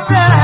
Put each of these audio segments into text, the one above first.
casa.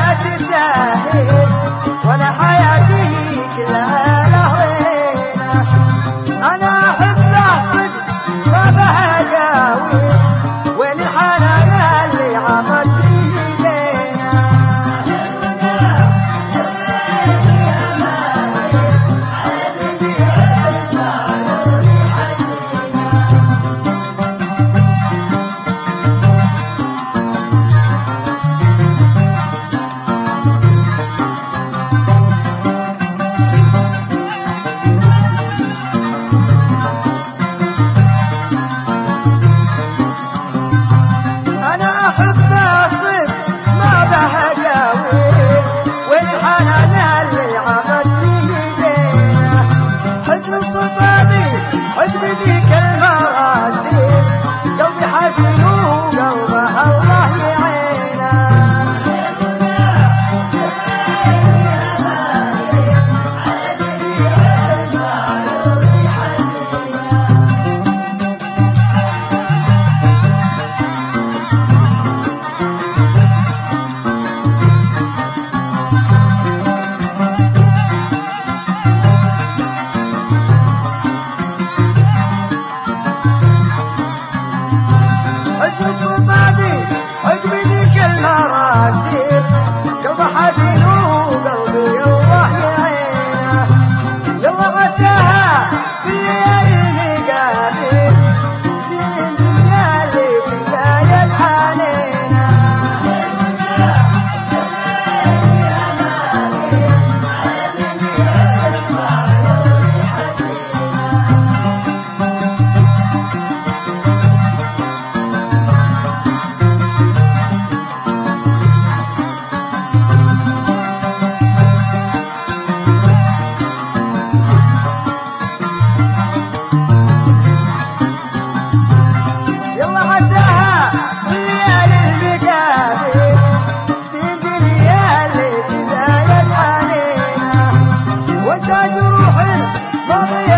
all the